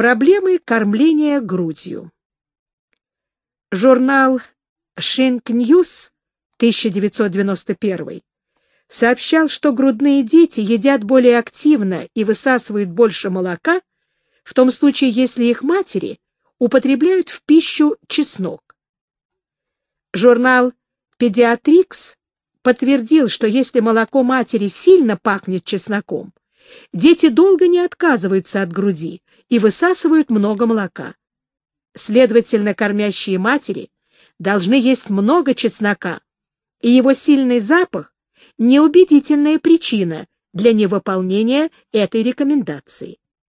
Проблемы кормления грудью. Журнал Shink News 1991 сообщал, что грудные дети едят более активно и высасывают больше молока в том случае, если их матери употребляют в пищу чеснок. Журнал Pediatrics подтвердил, что если молоко матери сильно пахнет чесноком, дети долго не отказываются от груди и высасывают много молока. Следовательно, кормящие матери должны есть много чеснока, и его сильный запах — неубедительная причина для невыполнения этой рекомендации.